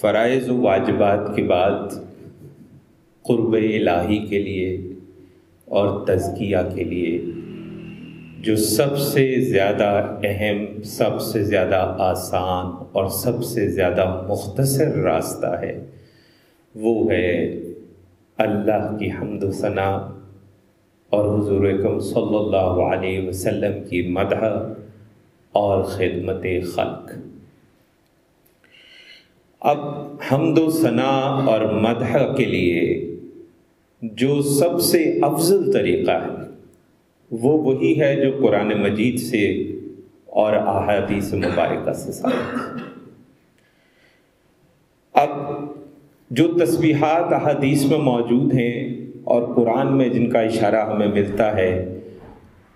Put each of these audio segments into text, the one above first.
فرائض و واجبات کے بعد قرب الہی کے لیے اور تزکیہ کے لیے، جو سب سے زیادہ اہم، سب سے زیادہ آسان اور سب سے زیادہ مختصر راستہ ہے، وہ ہے اللہ کی حمد و ثناء اور حضور اکم صلی اللہ علیہ وسلم کی مدح اور خدمت خلق۔ اب حمد و ثناء اور مدح کے لیے جو سب سے افضل طریقہ ہے، وہ وہی ہے جو قرآن مجید سے اور احادیث مبارکہ سے ثابت اب جو تسبیحات احادیث میں موجود ہیں اور قرآن میں جن کا اشارہ ہمیں ملتا ہے،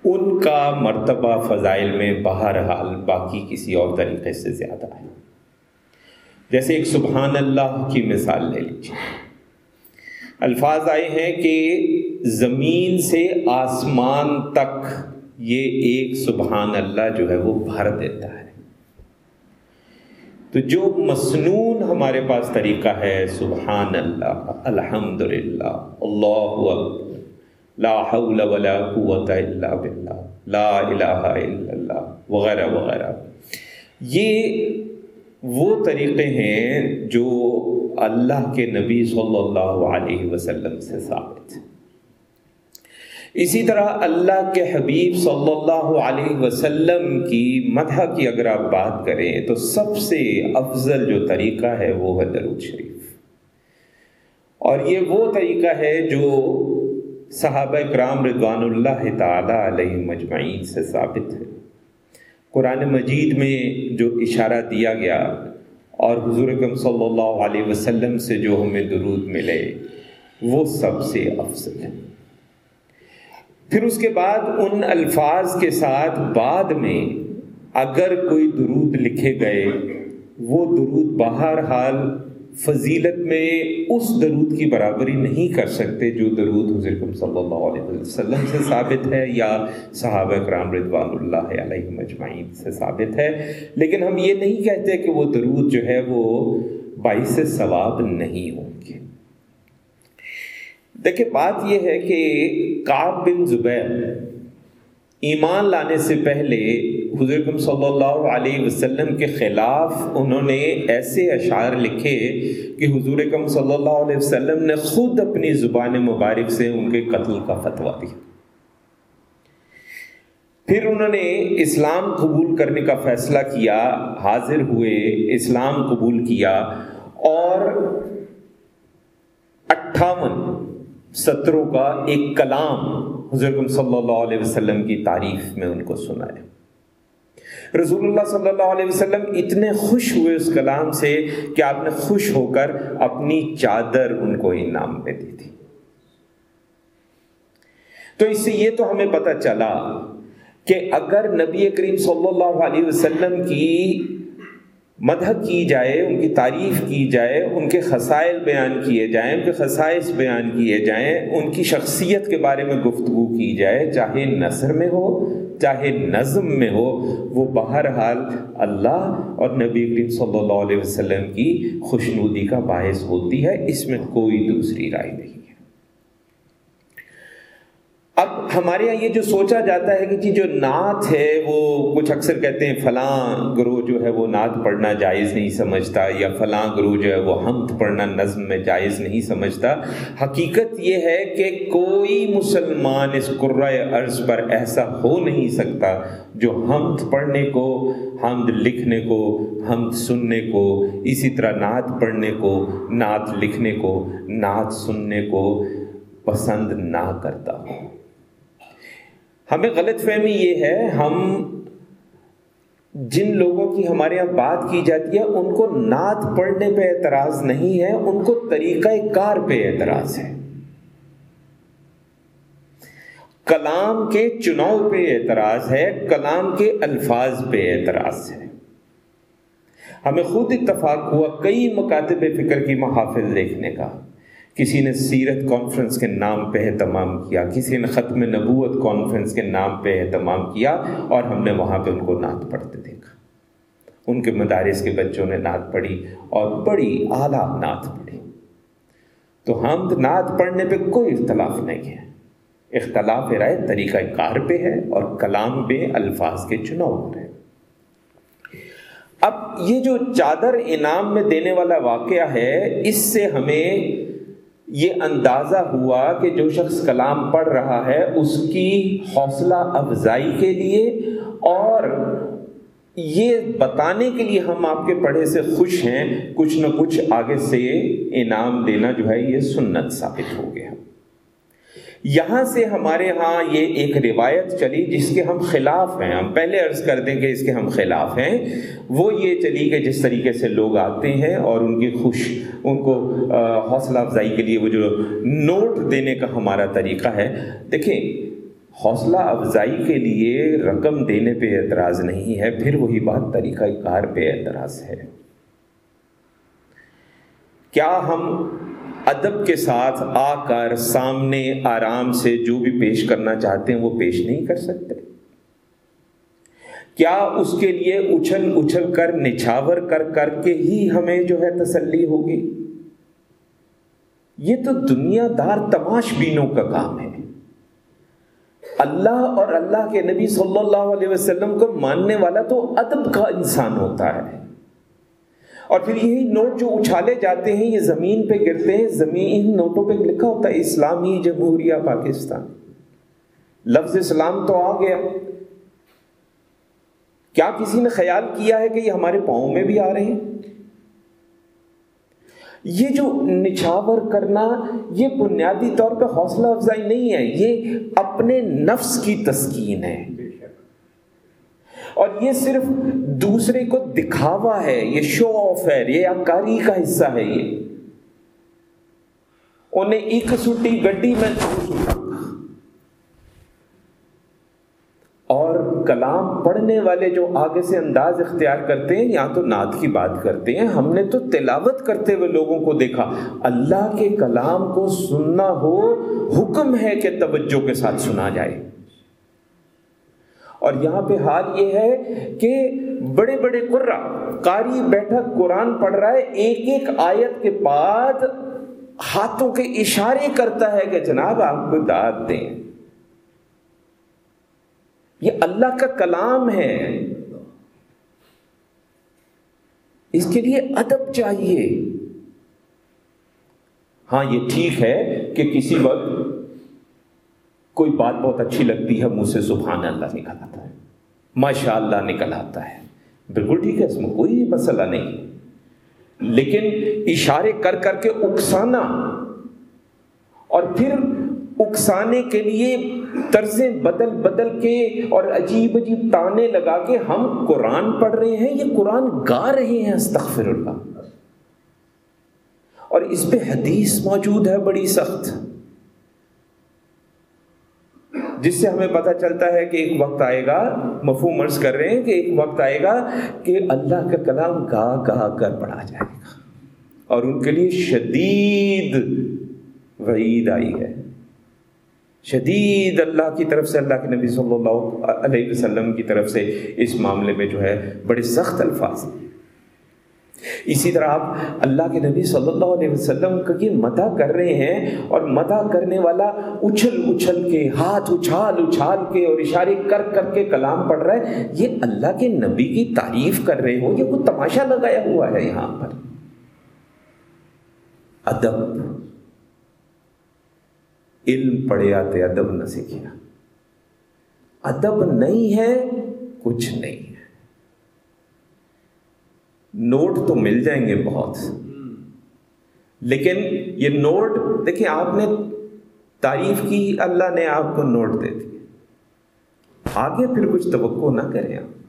ان کا مرتبہ فضائل میں بہرحال باقی کسی اور طریقے سے زیادہ ہے۔ جیسے ایک سبحان اللہ کی مثال لے لیجیے الفاظ آئے ہیں کہ زمین سے آسمان تک یہ ایک سبحان اللہ جو ہے وہ بھر دیتا ہے۔ تو جو مصنون ہمارے پاس طریقہ ہے، سبحان اللہ الحمد للہ اللہ لا حول ولا قوت الا باللہ، لا الہ الا اللہ، وغیرہ وغیرہ۔ یہ وہ طریقے ہیں جو اللہ کے نبی صلی اللہ علیہ وسلم سے ثابت اسی طرح اللہ کے حبیب صلی اللہ علیہ وسلم کی مدح کی اگر آپ بات کریں تو سب سے افضل جو طریقہ ہے وہ ہے درود شریف۔ اور یہ وہ طریقہ ہے جو صحابہ کرام رضوان اللہ تعالی علیہ مجمعین سے ثابت ہے۔ قرآن مجید میں جو اشارہ دیا گیا اور حضور اکم صلی اللہ علیہ وسلم سے جو ہمیں درود ملے، وہ سب سے افضل ہے۔ پھر اس کے بعد ان الفاظ کے ساتھ بعد میں اگر کوئی درود لکھے گئے، وہ درود بہرحال فضیلت میں اس درود کی برابری نہیں کر سکتے جو درود حضرت صلی اللہ علیہ وسلم سے ثابت ہے یا صحابہ کرام رضوان اللہ علیہ مجمعین سے ثابت ہے۔ لیکن ہم یہ نہیں کہتے کہ وہ درود جو ہے وہ باعث ثواب نہیں ہوں گے۔ دیکھیں، بات یہ ہے کہ کاب بن زبیر ایمان لانے سے پہلے حضرت صلی اللہ علیہ وسلم کے خلاف انہوں نے ایسے اشعار لکھے کہ حضور کم صلی اللہ علیہ وسلم نے خود اپنی زبان مبارک سے ان کے قتل کا فتویٰ دیا۔ پھر انہوں نے اسلام قبول کرنے کا فیصلہ کیا، حاضر ہوئے، اسلام قبول کیا اور اٹھاون ستروں کا ایک کلام حضرت صلی اللہ علیہ وسلم کی تعریف میں ان کو سنایا۔ رسول اللہ صلی اللہ علیہ وسلم اتنے خوش ہوئے اس کلام سے کہ آپ نے خوش ہو کر اپنی چادر ان کو انعام میں دی تھی۔ تو اس سے یہ تو ہمیں پتہ چلا کہ اگر نبی کریم صلی اللہ علیہ وسلم کی مدح کی جائے، ان کی تعریف کی جائے، ان کے خسائل بیان کیے جائیں، ان کے خصائص بیان کیے جائیں، ان کی شخصیت کے بارے میں گفتگو کی جائے، چاہے نثر میں ہو، چاہے نظم میں ہو، وہ بہرحال اللہ اور نبی کریم صلی اللہ علیہ وسلم کی خوشنودی کا باعث ہوتی ہے، اس میں کوئی دوسری رائے نہیں اب ہمارے یہاں یہ جو سوچا جاتا ہے کہ جی جو نعت ہے وہ کچھ اکثر کہتے ہیں فلاں گروہ جو ہے وہ نعت پڑھنا جائز نہیں سمجھتا یا فلاں گروہ جو ہے وہ حمد پڑھنا نظم میں جائز نہیں سمجھتا۔ حقیقت یہ ہے کہ کوئی مسلمان اس قرۂۂ عرض پر ایسا ہو نہیں سکتا جو حمد پڑھنے کو، حمد لکھنے کو، حمد سننے کو، اسی طرح نعت پڑھنے کو، نعت لکھنے کو، نعت سننے کو پسند نہ کرتا ہو۔ ہمیں غلط فہمی یہ ہے، ہم جن لوگوں کی ہمارے یہاں بات کی جاتی ہے، ان کو نعت پڑھنے پہ اعتراض نہیں ہے، ان کو طریقہ کار پہ اعتراض ہے۔ کلام کے چناؤ پہ اعتراض ہے، کلام کے الفاظ پہ اعتراض ہے۔ ہمیں خود اتفاق ہوا کئی مکاتب فکر کی محافظ دیکھنے کا۔ کسی نے سیرت کانفرنس کے نام پہ اہتمام کیا، کسی نے ختم نبوت کانفرنس کے نام پہ اہتمام کیا اور ہم نے وہاں پہ ان کو نعت پڑھتے دیکھا۔ ان کے مدارس کے بچوں نے نعت پڑھی اور بڑی اعلیٰ نعت پڑھی۔ تو ہم نعت پڑھنے پہ کوئی اختلاف نہیں ہے۔ اختلاف رائے طریقہ کار پہ ہے اور کلام پہ الفاظ کے چناؤ پر ہے اب یہ جو چادر انعام میں دینے والا واقعہ ہے، اس سے ہمیں یہ اندازہ ہوا کہ جو شخص کلام پڑھ رہا ہے، اس کی حوصلہ افزائی کے لیے اور یہ بتانے کے لیے ہم آپ کے پڑھے سے خوش ہیں۔ کچھ نہ کچھ آگے سے انعام دینا جو ہے، یہ سنت ثابت ہو گیا۔ یہاں سے ہمارے ہاں یہ ایک روایت چلی جس کے ہم خلاف ہیں۔ ہم پہلے عرض کر دیں کہ اس کے ہم خلاف ہیں۔ وہ یہ چلی کہ جس طریقے سے لوگ آتے ہیں اور ان کی خوش، ان کو حوصلہ افزائی کے لیے وہ جو نوٹ دینے کا ہمارا طریقہ ہے۔ دیکھیں، حوصلہ افزائی کے لیے رقم دینے پہ اعتراض نہیں ہے، پھر وہی بات طریقہ کار پہ اعتراض ہے۔ کیا ہم ادب کے ساتھ آ کر سامنے آرام سے جو بھی پیش کرنا چاہتے ہیں وہ پیش نہیں کر سکتے۔ کیا اس کے لیے اچھل اچھل کر، نچھاور کر کر کے ہی ہمیں جو ہے تسلی ہوگی؟ یہ تو دنیا دار تماش بینوں کا کام ہے۔ اللہ اور اللہ کے نبی صلی اللہ علیہ وسلم کو ماننے والا تو ادب کا انسان ہوتا ہے۔ اور پھر یہی نوٹ جو اچھالے جاتے ہیں، یہ زمین پہ گرتے ہیں۔ زمین نوٹوں پہ لکھا ہوتا ہے، اسلامی جمہوریہ پاکستان۔ لفظ اسلام تو آ گیا۔ کیا کسی نے خیال کیا ہے کہ یہ ہمارے پاؤں میں بھی آ رہے ہیں؟ یہ جو نچھاور کرنا، یہ بنیادی طور پہ حوصلہ افزائی نہیں ہے، یہ اپنے نفس کی تسکین ہے۔ اور یہ صرف دوسرے کو دکھاوا ہے، یہ شو آف ہے، یہ اکاری کا حصہ ہے یہ۔ انہیں ایک سوٹی گڈی میں اور کلام پڑھنے والے جو آگے سے انداز اختیار کرتے ہیں، یا تو نعت کی بات کرتے ہیں، ہم نے تو تلاوت کرتے ہوئے لوگوں کو دیکھا۔ اللہ کے کلام کو سننا ہو، حکم ہے کہ توجہ کے ساتھ سنا جائے۔ اور یہاں پہ حال یہ ہے کہ بڑے بڑے قرا قاری بیٹھا قرآن پڑھ رہا ہے، ایک ایک آیت کے بعد ہاتھوں کے اشارے کرتا ہے کہ جناب آپ کو داد دیں۔ یہ اللہ کا کلام ہے۔ اس کے لیے ادب چاہیے۔ ہاں یہ ٹھیک ہے کہ کسی وقت کوئی بات بہت اچھی لگتی ہے، منہ سے سبحان اللہ نکل آتا ہے۔ ماشاء اللہ نکل آتا ہے۔ بالکل ٹھیک ہے، اس میں کوئی مسئلہ نہیں۔ لیکن اشارے کر کر کے اکسانا۔ اور پھر اکسانے کے لیے طرزیں بدل بدل کے اور عجیب عجیب تانے لگا کے ہم قرآن پڑھ رہے ہیں، یہ قرآن گا رہے ہیں، استغفر اللہ۔ اور اس پہ حدیث موجود ہے، بڑی سخت۔ جس سے ہمیں پتہ چلتا ہے کہ ایک وقت آئے گا، مفہوم عرض کر رہے ہیں کہ ایک وقت آئے گا کہ اللہ کا کلام گا گا کر پڑھا جائے گا۔ اور ان کے لیے شدید وعید آئی ہے۔ شدید اللہ کی طرف سے، اللہ کے نبی صلی اللہ علیہ وسلم کی طرف سے اس معاملے میں جو ہے بڑے سخت الفاظ۔ ہیں اسی طرح آپ اللہ کے نبی صلی اللہ علیہ وسلم کا یہ کر رہے ہیں اور مدح کرنے والا اچھل اچھل کے، ہاتھ اچھال اچھال کے اور اشارے کر کر کے کلام پڑھ رہا ہے، یہ اللہ کے نبی کی تعریف کر رہے ہو، یہ کوئی تماشا لگایا ہوا ہے یہاں پر۔ ادب۔ علم پڑے آتے، ادب نہ سیکھیا ادب نہیں ہے، کچھ نہیں۔ نوٹ تو مل جائیں گے بہت۔ لیکن یہ نوٹ، دیکھیں آپ نے تعریف کی، اللہ نے آپ کو نوٹ دے دی۔ آگے پھر کچھ توقع نہ کریں آپ۔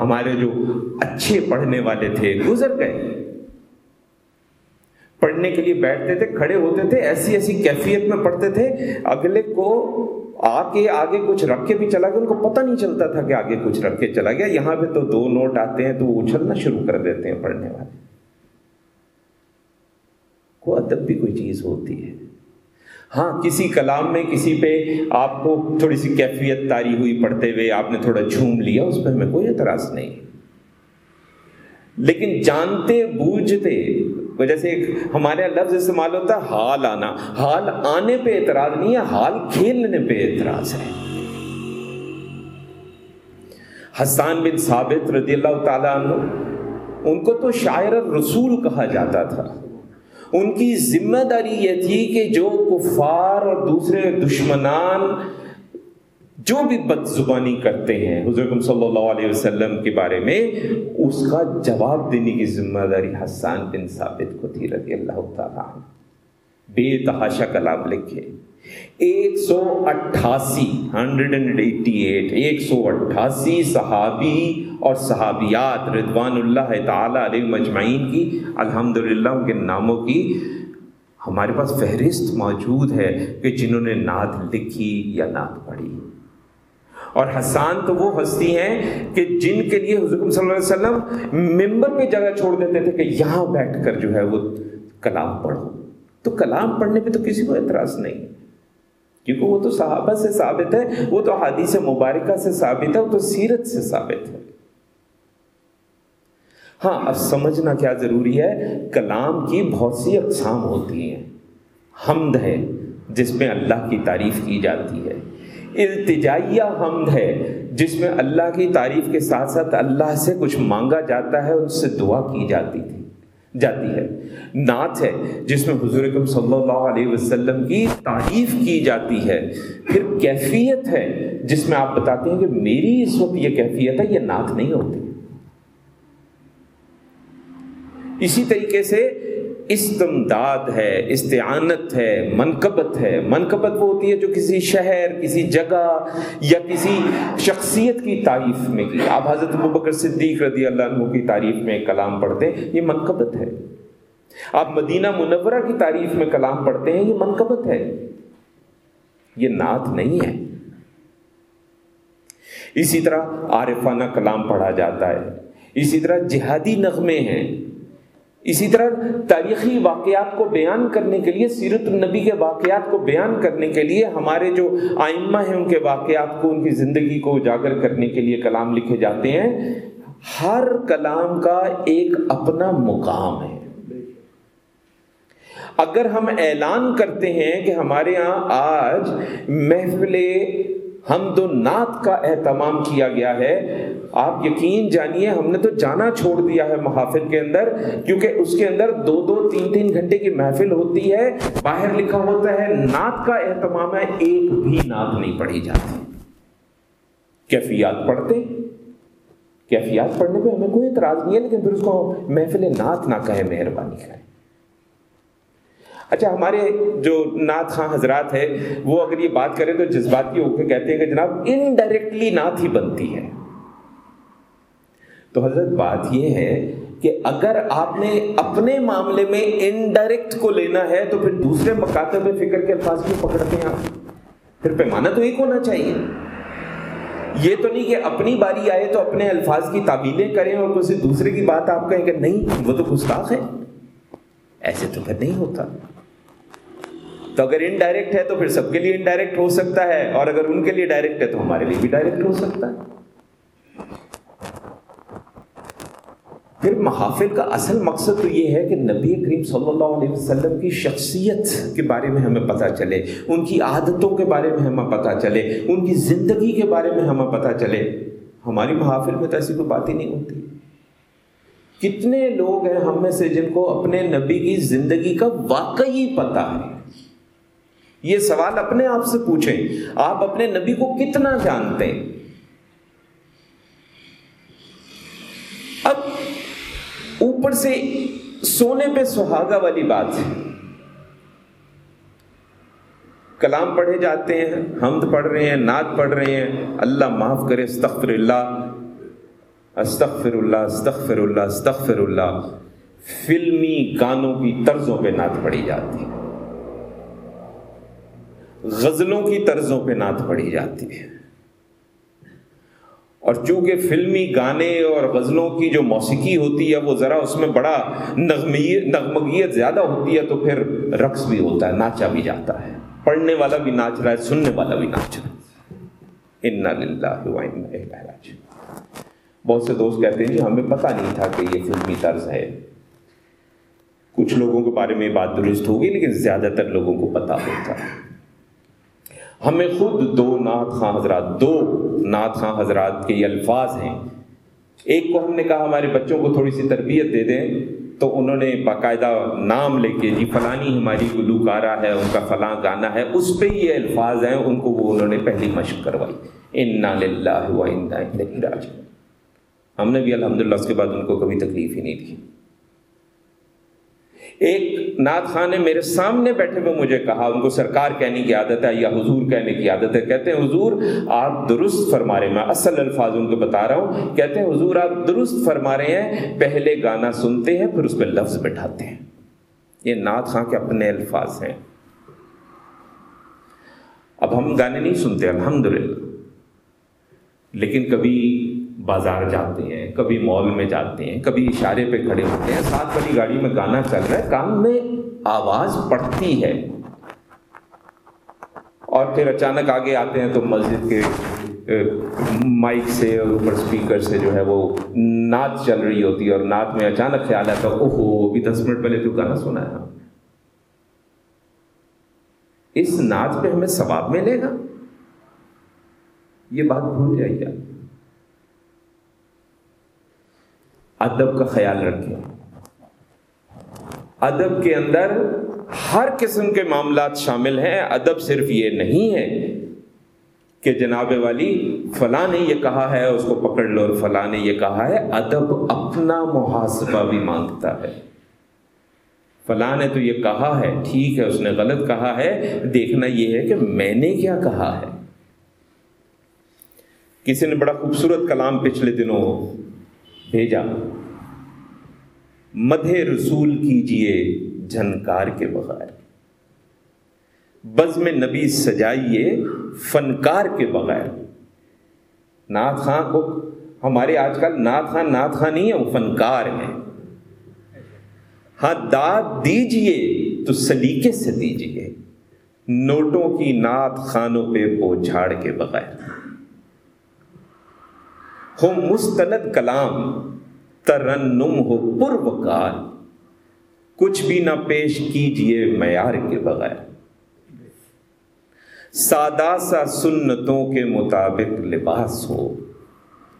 ہمارے جو اچھے پڑھنے والے تھے، گزر گئے۔ پڑھنے کے لیے بیٹھتے تھے، کھڑے ہوتے تھے، ایسی ایسی کیفیت میں پڑھتے تھے، اگلے کو آ کے آگے کچھ رکھ کے بھی چلا گیا، ان کو پتہ نہیں چلتا تھا کہ آگے کچھ رکھ کے چلا گیا۔ یہاں پہ تو دو نوٹ آتے ہیں تو وہ اچھلنا شروع کر دیتے ہیں پڑھنے والے۔ کو ادب بھی کوئی چیز ہوتی ہے۔ ہاں کسی کلام میں کسی پہ آپ کو تھوڑی سی کیفیت تاری ہوئی پڑھتے ہوئے، آپ نے تھوڑا جھوم لیا، اس پہ ہمیں کوئی اعتراض نہیں۔ لیکن جانتے، بوجھتے جیسے ہمارے لفظ استعمال ہوتا ہے حال آنا۔ حال آنے پہ اعتراض نہیں ہے، حال کھیلنے پہ اعتراض ہے۔ حسان بن ثابت رضی اللہ تعالیٰ عنہ، ان کو تو شاعر رسول کہا جاتا تھا۔ ان کی ذمہ داری یہ تھی کہ جو کفار اور دوسرے دشمنان جو بھی بد زبانی کرتے ہیں حضرت صلی اللہ علیہ وسلم کے بارے میں، اس کا جواب دینے کی ذمہ داری حسان بن ثابت کو تھی، رضی اللہ تعالیٰ بے تحاشا کلام لکھے۔ ایک سو اٹھاسی ہنڈریڈ اینڈ ایٹی ایٹ ایک سو اٹھاسی صحابی اور صحابیات ردوان اللہ تعالیٰ علیہ مجمعین کی الحمد للہ ان کے ناموں کی ہمارے پاس فہرست موجود ہے کہ جنہوں نے نعت لکھی یا نعت پڑھی۔ اور حسان تو وہ ہستی ہیں کہ جن کے لیے حضرت صلی اللہ علیہ وسلم ممبر پہ جگہ چھوڑ دیتے تھے کہ یہاں بیٹھ کر جو ہے وہ کلام پڑھو۔ تو کلام پڑھنے پہ تو کسی کو اعتراض نہیں۔ کیونکہ وہ تو صحابہ سے ثابت ہے، وہ تو حدیث مبارکہ سے ثابت ہے، وہ تو سیرت سے ثابت ہے۔ ہاں اب سمجھنا کیا ضروری ہے؟ کلام کی بہت سی اقسام ہوتی ہیں۔ حمد ہے، جس میں اللہ کی تعریف کی جاتی ہے۔ التجائیہ حمد ہے، جس میں اللہ کی تعریف کے ساتھ ساتھ اللہ سے کچھ مانگا جاتا ہے اس سے دعا کی جاتی تھی، جاتی ہے۔ نعت ہے، جس میں حضور اکم صلی اللہ علیہ وسلم کی تعریف کی جاتی ہے۔ پھر کیفیت ہے، جس میں آپ بتاتے ہیں کہ میری اس وقت یہ کیفیت ہے، یہ نعت نہیں ہوتی۔ اسی طریقے سے استمداد ہے، استعانت ہے، منقبت ہے۔ منقبت وہ ہوتی ہے جو کسی شہر، کسی جگہ یا کسی شخصیت کی تعریف میں کی۔ آپ حضرت بکر صدیق رضی اللہ عنہ کی تعریف میں کلام پڑھتے ہیں، یہ منقبت ہے۔ آپ مدینہ منورہ کی تعریف میں کلام پڑھتے ہیں، یہ منقبت ہے۔ یہ نعت نہیں ہے۔ اسی طرح عارفانہ کلام پڑھا جاتا ہے۔ اسی طرح جہادی نغمے ہیں۔ اسی طرح تاریخی واقعات کو بیان کرنے کے لیے، سیرت النبی کے واقعات کو بیان کرنے کے لیے ہمارے جو آئمہ ہیں، ان کے واقعات کو، ان کی زندگی کو اجاگر کرنے کے لیے کلام لکھے جاتے ہیں۔ ہر کلام کا ایک اپنا مقام ہے۔ اگر ہم اعلان کرتے ہیں کہ ہمارے یہاں آج محفل ہم دو نعت کا اہتمام کیا گیا ہے۔ آپ یقین جانیے، ہم نے تو جانا چھوڑ دیا ہے محافل کے اندر، کیونکہ اس کے اندر دو دو تین تین گھنٹے کی محفل ہوتی ہے۔ باہر لکھا ہوتا ہے، نعت کا اہتمام ہے، ایک بھی نعت نہیں پڑھی جاتی۔ کیفیات پڑھتے۔ کیفیات پڑھنے پہ ہمیں کوئی اعتراض نہیں ہے، لیکن پھر اس کو محفل نعت نہ کہے، مہربانی کرے اچھا ہمارے جو نعت خاں حضرات ہے وہ اگر یہ بات کریں تو جذبات کی ہو کے کہتے ہیں کہ جناب انڈائریکٹلی نعت ہی بنتی ہے۔ تو حضرت، بات یہ ہے کہ اگر آپ نے اپنے معاملے میں انڈائریکٹ کو لینا ہے، تو پھر دوسرے مکاتب میں فکر کے الفاظ کیوں پکڑتے ہیں آپ؟ پھر پیمانہ تو ایک ہونا چاہیے۔ یہ تو نہیں کہ اپنی باری آئے تو اپنے الفاظ کی تعبیلیں کریں اور کسی دوسرے کی بات آپ کہیں کہ نہیں، وہ تو گستاخ ہے۔ ایسے تو پھر نہیں ہوتا۔ تو اگر انڈائریکٹ ہے تو پھر سب کے لیے انڈائریکٹ ہو سکتا ہے، اور اگر ان کے لیے ڈائریکٹ ہے تو ہمارے لیے بھی ڈائریکٹ ہو سکتا ہے۔ پھر محافل کا اصل مقصد تو یہ ہے کہ نبی کریم صلی اللہ علیہ وسلم کی شخصیت کے بارے میں ہمیں پتہ چلے، ان کی عادتوں کے بارے میں ہمیں پتہ چلے، ان کی زندگی کے بارے میں ہمیں پتہ چلے۔ ہماری محافل میں تو ایسی کوئی بات ہی نہیں ہوتی۔ کتنے لوگ ہیں ہم میں سے جن کو اپنے نبی کی زندگی کا واقعی پتہ ہے۔ یہ سوال اپنے آپ سے پوچھیں، آپ اپنے نبی کو کتنا جانتے ہیں؟ اب اوپر سے سونے پہ سہاگا والی بات ہے۔ کلام پڑھے جاتے ہیں، حمد پڑھ رہے ہیں، نعت پڑھ رہے ہیں۔ اللہ معاف کرے، استغفر اللہ۔ استغفر اللہ استغفر اللہ استغفر اللہ۔ فلمی گانوں کی طرزوں پہ نعت پڑی جاتی ہے۔ غزلوں کی طرزوں پہ نعت پڑی جاتی ہے۔ اور چونکہ فلمی گانے اور غزلوں کی جو موسیقی ہوتی ہے، وہ ذرا اس میں بڑا نغمگیت زیادہ ہوتی ہے تو پھر رقص بھی ہوتا ہے، ناچا بھی جاتا ہے۔ پڑھنے والا بھی ناچ رہا ہے، سننے والا بھی ناچ رہا ہے۔ بہت سے دوست کہتے ہیں جی ہمیں پتہ نہیں تھا کہ یہ فلمی طرز ہے۔ کچھ لوگوں کے بارے میں بات درست ہوگی، لیکن زیادہ تر لوگوں کو پتا ہوتا ہے۔ ہمیں خود دو نعت خاں حضرات، دو نعت خاں حضرات کے یہ الفاظ ہیں۔ ایک کو ہم نے کہا ہمارے بچوں کو تھوڑی سی تربیت دے دیں، تو انہوں نے باقاعدہ نام لے کے جی فلانی ہماری گلوکارہ ہے، ان کا فلاں گانا ہے، اس پہ یہ الفاظ ہیں، ان کو وہ انہوں نے پہلی مشق کروائی۔ انا للہ و انا ہم نے بھی الحمدللہ اس کے بعد ان کو کبھی تکلیف ہی نہیں دی۔ ایک نعت خان نے میرے سامنے بیٹھے ہوئے مجھے کہا، ان کو سرکار کہنے کی عادت ہے یا حضور کہنے کی عادت ہے؟ کہتے ہیں، حضور، آپ درست فرما رہے ہیں۔ میں اصل الفاظ ان کو بتا رہا ہوں۔ کہتے ہیں، حضور، آپ درست فرما رہے ہیں، پہلے گانا سنتے ہیں، پھر اس پہ لفظ بٹھاتے ہیں۔ یہ نعت خان کے اپنے الفاظ ہیں۔ اب ہم گانے نہیں سنتے، الحمدللہ۔ لیکن کبھی بازار جاتے ہیں، کبھی مال میں جاتے ہیں، کبھی اشارے پہ کھڑے ہوتے ہیں، ساتھ والی گاڑی میں گانا چل رہا ہے کام میں آواز پڑتی ہے۔ اور پھر اچانک آگے آتے ہیں تو مسجد کے مائک سے اور اوپر اسپیکر سے جو ہے وہ نعت چل رہی ہوتی ہے اور نعت میں اچانک خیال آتا ہے، اوہو، ابھی دس منٹ پہلے تو گانا سنا ہے۔ اس نعت پہ ہمیں ثواب ملے گا؟ یہ بات بھول جائیے آپ۔ ادب کا خیال رکھیں۔ ادب کے اندر ہر قسم کے معاملات شامل ہیں۔ ادب صرف یہ نہیں ہے کہ جناب والی فلاں نے یہ کہا ہے، اس کو پکڑ لو اور فلاں نے یہ کہا ہے۔ ادب اپنا محاسبہ بھی مانگتا ہے۔ فلاں نے تو یہ کہا ہے، ٹھیک ہے، اس نے غلط کہا ہے۔ دیکھنا یہ ہے کہ میں نے کیا کہا ہے۔ کسی نے بڑا خوبصورت کلام پچھلے دنوں بھیجا۔ مدح رسول کیجیے جھنکار کے بغیر۔ بز میں نبی سجائیے فنکار کے بغیر۔ نعت خاں کو ہمارے آج کل نعت خاں نعت خاں نہیں ہے وہ فنکار ہیں۔ ہاں داد دیجیے تو سلیقے سے دیجیے۔ نوٹوں کی نعت خانوں پہ بوجھاڑ کے بغیر۔ ہو مستند کلام، ترنم ہو پر وکار کچھ بھی نہ پیش کیجیے معیار کے بغیر۔ سادہ سا سنتوں کے مطابق لباس ہو،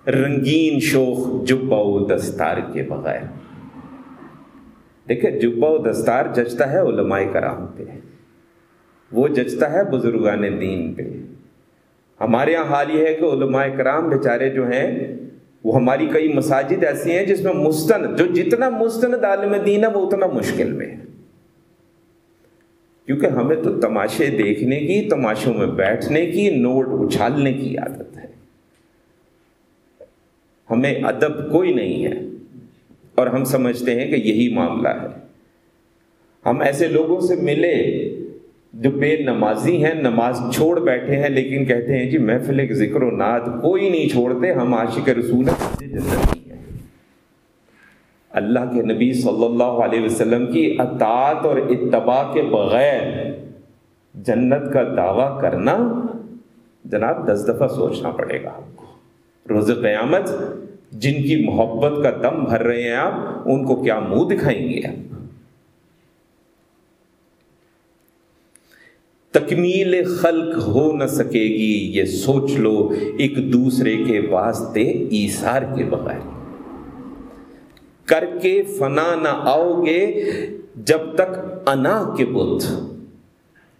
رنگین شوخ جبا و دستار کے بغیر۔ دیکھیں جبا و دستار جچتا ہے علماء کرام پہ، وہ جچتا ہے بزرگان دین پہ۔ ہمارے یہاں حال یہ ہے کہ علماء کرام بیچارے جو ہیں، وہ ہماری کئی مساجد ایسی ہیں جس میں مستند، جو جتنا مستند عالم دین ہے، وہ اتنا مشکل میں ہے۔ کیونکہ ہمیں تو تماشے دیکھنے کی، تماشوں میں بیٹھنے کی، نوٹ اچھالنے کی عادت ہے۔ ہمیں ادب کوئی نہیں ہے۔ اور ہم سمجھتے ہیں کہ یہی معاملہ ہے۔ ہم ایسے لوگوں سے ملے جو بے نمازی ہیں، نماز چھوڑ بیٹھے ہیں، لیکن کہتے ہیں جی محفل کے ذکر و ناد کوئی نہیں چھوڑتے، ہم عاشق رسول اللہ کے نبی صلی اللہ علیہ وسلم کی اطاعت اور اتباع کے بغیر جنت کا دعویٰ کرنا جناب دس دفعہ سوچنا پڑے گا آپ کو۔ روز قیامت جن کی محبت کا دم بھر رہے ہیں آپ، ان کو کیا منہ دکھائیں گے آپ؟ تکمیل خلق ہو نہ سکے گی، یہ سوچ لو ایک دوسرے کے واسطے ایسار کے بغیر۔ کر کے فنا نہ آؤ گے جب تک انا کے بت۔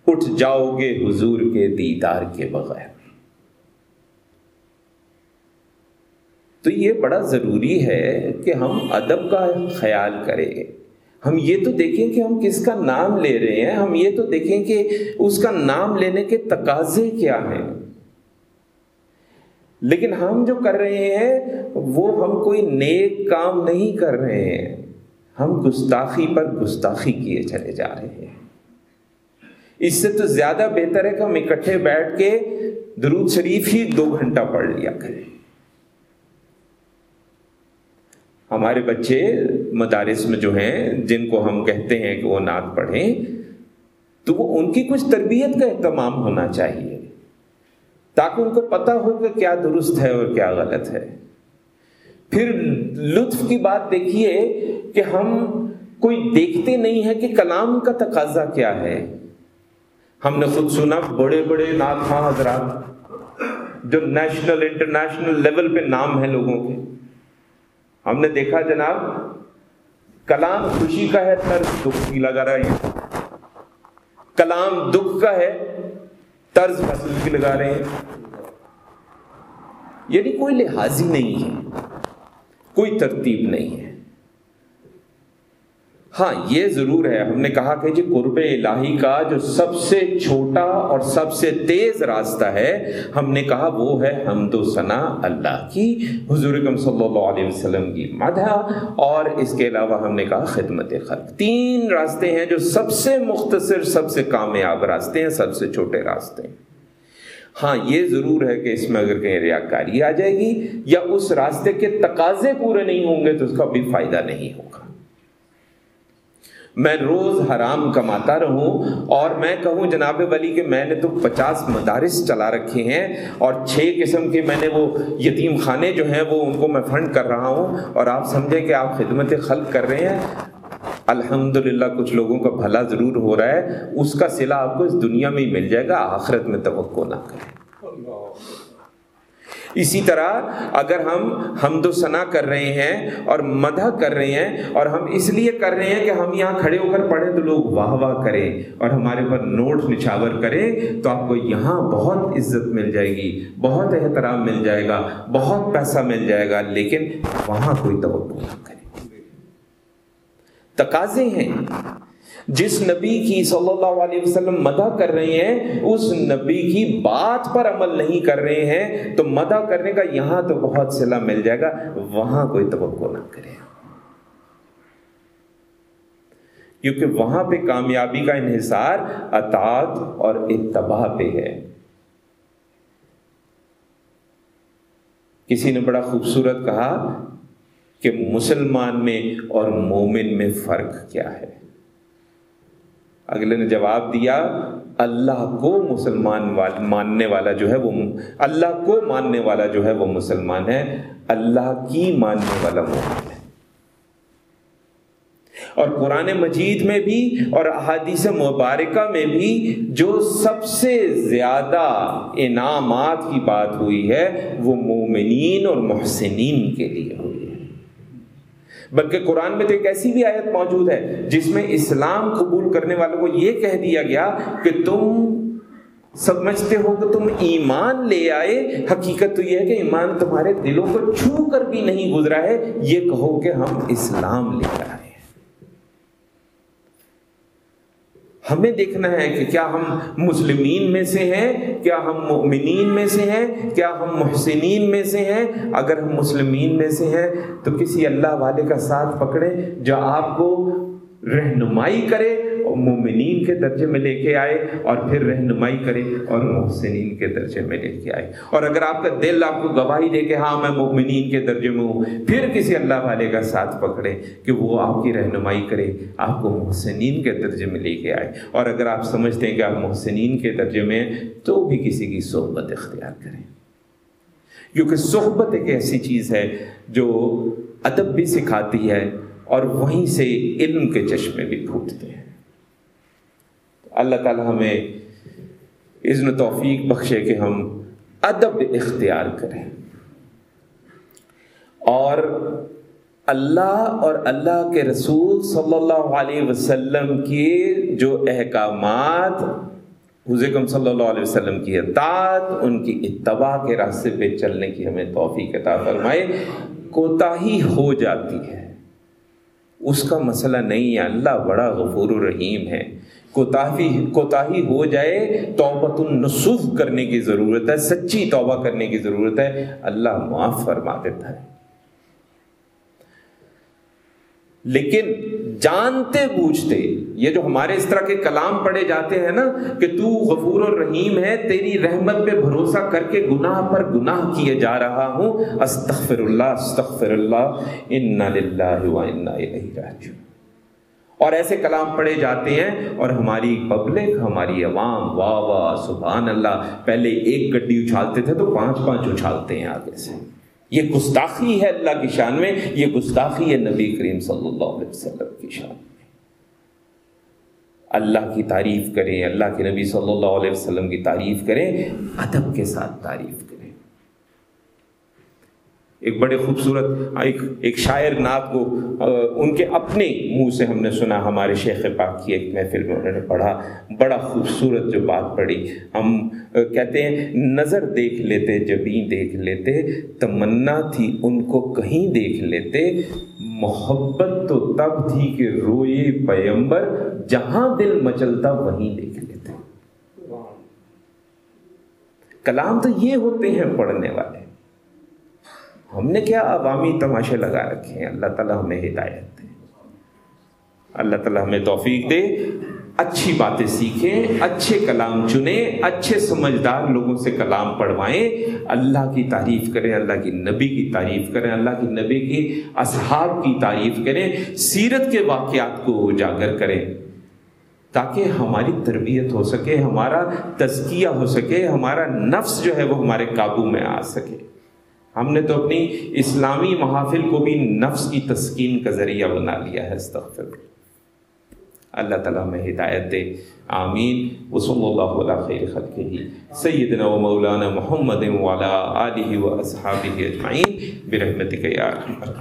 اٹھ جاؤ گے حضور کے دیدار کے بغیر۔ تو یہ بڑا ضروری ہے کہ ہم ادب کا خیال کریں۔ ہم یہ تو دیکھیں کہ ہم کس کا نام لے رہے ہیں، ہم یہ تو دیکھیں کہ اس کا نام لینے کے تقاضے کیا ہیں۔ لیکن ہم جو کر رہے ہیں، وہ ہم کوئی نیک کام نہیں کر رہے ہیں۔ ہم گستاخی پر گستاخی کیے چلے جا رہے ہیں۔ اس سے تو زیادہ بہتر ہے کہ ہم اکٹھے بیٹھ کے درود شریف ہی دو گھنٹہ پڑھ لیا کریں۔ ہمارے بچے مدارس میں جو ہیں، جن کو ہم کہتے ہیں کہ وہ نعت پڑھیں، تو وہ ان کی کچھ تربیت کا اہتمام ہونا چاہیے۔ تاکہ ان کو پتہ ہو کہ کیا درست ہے اور کیا غلط ہے۔ پھر لطف کی بات دیکھیے کہ ہم کوئی دیکھتے نہیں ہے کہ کلام کا تقاضا کیا ہے۔ ہم نے خود سنا بڑے بڑے ناخواں حضرات، جو نیشنل انٹرنیشنل لیول پہ نام ہے لوگوں کے۔ ہم نے دیکھا جناب، کلام خوشی کا ہے طرز دکھ کی لگا رہے ہیں کلام دکھ کا ہے، طرز فصل کی لگا رہے ہیں۔ یعنی کوئی لحاظ ہی نہیں ہے، کوئی ترتیب نہیں ہے۔ ہاں یہ ضرور ہے۔ ہم نے کہا کہ جی قرب الہی کا جو سب سے چھوٹا اور سب سے تیز راستہ ہے، ہم نے کہا وہ ہے حمد و ثنا اللہ کی حضور صلی اللہ علیہ وسلم کی مدح۔ اور اس کے علاوہ ہم نے کہا خدمت خلق۔ تین راستے ہیں جو سب سے مختصر، سب سے کامیاب راستے ہیں، سب سے چھوٹے راستے ہیں۔ ہاں یہ ضرور ہے کہ اس میں اگر کہیں ریاکاری آ جائے گی یا اس راستے کے تقاضے پورے نہیں ہوں گے تو اس کا بھی فائدہ نہیں ہوگا۔ میں روز حرام کماتا رہوں اور میں کہوں جناب ولی کہ میں نے تو پچاس مدارس چلا رکھے ہیں اور چھ قسم کے میں نے وہ یتیم خانے جو ہیں وہ ان کو میں فنڈ کر رہا ہوں اور آپ سمجھیں کہ آپ خدمت خلق کر رہے ہیں۔ الحمد للہ کچھ لوگوں کا بھلا ضرور ہو رہا ہے۔ اس کا سلا آپ کو اس دنیا میں ہی مل جائے گا، آخرت میں توقع نہ کریں۔ اسی طرح اگر ہم حمد و ثنا کر رہے ہیں اور مدح کر رہے ہیں اور ہم اس لیے کر رہے ہیں کہ ہم یہاں کھڑے ہو کر پڑھیں تو لوگ واہ واہ کریں اور ہمارے پر نوٹ نچھاور کریں تو آپ کو یہاں بہت عزت مل جائے گی، بہت احترام مل جائے گا، بہت پیسہ مل جائے گا، لیکن وہاں کوئی توقع نہ کرے۔ تقاضے ہیں۔ جس نبی کی صلی اللہ علیہ وسلم مدح کر رہے ہیں، اس نبی کی بات پر عمل نہیں کر رہے ہیں، تو مدح کرنے کا یہاں تو بہت سلا مل جائے گا، وہاں کوئی توقع نہ کرے۔ کیونکہ وہاں پہ کامیابی کا انحصار اطاعت اور اتباع پہ ہے۔ کسی نے بڑا خوبصورت کہا کہ مسلمان میں اور مومن میں فرق کیا ہے۔ اگلے نے جواب دیا، اللہ کو مسلمان ماننے والا جو ہے وہ اللہ کو ماننے والا جو ہے وہ مسلمان ہے، اللہ کی ماننے والا مومن ہے۔ اور قرآن مجید میں بھی اور احادیث مبارکہ میں بھی جو سب سے زیادہ انعامات کی بات ہوئی ہے، وہ مومنین اور محسنین کے لیے ہوئی۔ بلکہ قرآن میں تو ایک ایسی بھی آیت موجود ہے جس میں اسلام قبول کرنے والوں کو یہ کہہ دیا گیا کہ تم سمجھتے ہو کہ تم ایمان لے آئے، حقیقت تو یہ ہے کہ ایمان تمہارے دلوں کو چھو کر بھی نہیں گزرا ہے، یہ کہو کہ ہم اسلام لے آئے۔ ہمیں دیکھنا ہے کہ کیا ہم مسلمین میں سے ہیں؟ کیا ہم مؤمنین میں سے ہیں؟ کیا ہم محسنین میں سے ہیں؟ اگر ہم مسلمین میں سے ہیں تو کسی اللہ والے کا ساتھ پکڑیں جو آپ کو رہنمائی کرے مومنین کے درجے میں لے کے آئے اور پھر رہنمائی کرے اور محسنین کے درجے میں لے کے آئے۔ اور اگر آپ کا دل آپ کو گواہی دے کہ ہاں میں مومنین کے درجے میں ہوں، پھر کسی اللہ والے کا ساتھ پکڑے کہ وہ آپ کی رہنمائی کرے، آپ کو محسنین کے درجے میں لے کے آئے۔ اور اگر آپ سمجھتے ہیں کہ آپ محسنین کے درجے میں تو بھی کسی کی صحبت اختیار کریں۔ کیونکہ صحبت ایک ایسی چیز ہے جو ادب بھی سکھاتی ہے اور وہیں سے علم کے چشمے بھی پھوٹتے ہیں۔ اللہ تعالیٰ ہمیں عزن توفیق بخشے کہ ہم ادب اختیار کریں۔ اور اللہ اور اللہ کے رسول صلی اللہ علیہ وسلم کے جو احکامات حضرکم صلی اللہ علیہ وسلم کی اطاعت، ان کی اتباع کے راستے پہ چلنے کی ہمیں توفیق عطا فرمائے، کوتاہی ہو جاتی ہے۔ اس کا مسئلہ نہیں ہے، اللہ بڑا غفور الرحیم ہے۔ کوتاہی کوتاہی ہو جائے توبت النسوخ کرنے کی ضرورت ہے، سچی توبہ کرنے کی ضرورت ہے۔ اللہ معاف فرما دیتا ہے۔ لیکن جانتے بوجھتے، یہ جو ہمارے اس طرح کے کلام پڑے جاتے ہیں نا، کہ تو غفور الرحیم ہے، تیری رحمت پہ بھروسہ کر کے گناہ پر گناہ کیے جا رہا ہوں۔ استغفر اللہ استغفر اللہ انا للہ و انا الیہ راجعون۔ اور ایسے کلام پڑھے جاتے ہیں اور ہماری پبلک، ہماری عوام، واہ واہ، سبحان اللہ، پہلے ایک گڈی اچھالتے تھے تو پانچ پانچ اچھالتے ہیں آگے سے۔ یہ گستاخی ہے اللہ کی شان میں، یہ گستاخی ہے نبی کریم صلی اللہ علیہ وسلم کی شان میں۔ اللہ کی تعریف کریں، اللہ کے نبی صلی اللہ علیہ وسلم کی تعریف کریں، ادب کے ساتھ تعریف کریں۔ ایک بڑے خوبصورت ایک ایک شاعر نعت کو ان کے اپنے منہ سے ہم نے سنا، ہمارے شیخ پاک کی ایک محفل میں انہوں نے پڑھا، بڑا خوبصورت جو بات پڑھی ہم کہتے ہیں، نظر دیکھ لیتے جبیں دیکھ لیتے، تمنا تھی ان کو کہیں دیکھ لیتے، محبت تو تب تھی کہ روئے پیمبر، جہاں دل مچلتا وہیں دیکھ لیتے۔ کلام تو یہ ہوتے ہیں پڑھنے والے۔ ہم نے کیا عوامی تماشے لگا رکھے ہیں؟ اللہ تعالیٰ ہمیں ہدایت دے۔ اللہ تعالیٰ ہمیں توفیق دے۔ اچھی باتیں سیکھیں، اچھے کلام چنیں، اچھے سمجھدار لوگوں سے کلام پڑھوائیں۔ اللہ کی تعریف کریں، اللہ کی نبی کی تعریف کریں، اللہ کی نبی کی اصحاب کی تعریف کریں، سیرت کے واقعات کو اجاگر کریں۔ تاکہ ہماری تربیت ہو سکے، ہمارا تزکیہ ہو سکے، ہمارا نفس جو ہے وہ ہمارے قابو میں آ سکے۔ ہم نے تو اپنی اسلامی محافل کو بھی نفس کی تسکین کا ذریعہ بنا لیا ہے، استغفر۔ اللہ تعالیٰ میں ہدایت دے۔ آمین۔ وصلی اللہ علیہ خیر خلقہ۔ سیدنا و مولانا محمد وعلا آلہ و اصحابہ اجمعین۔ برحمتک یا رحمت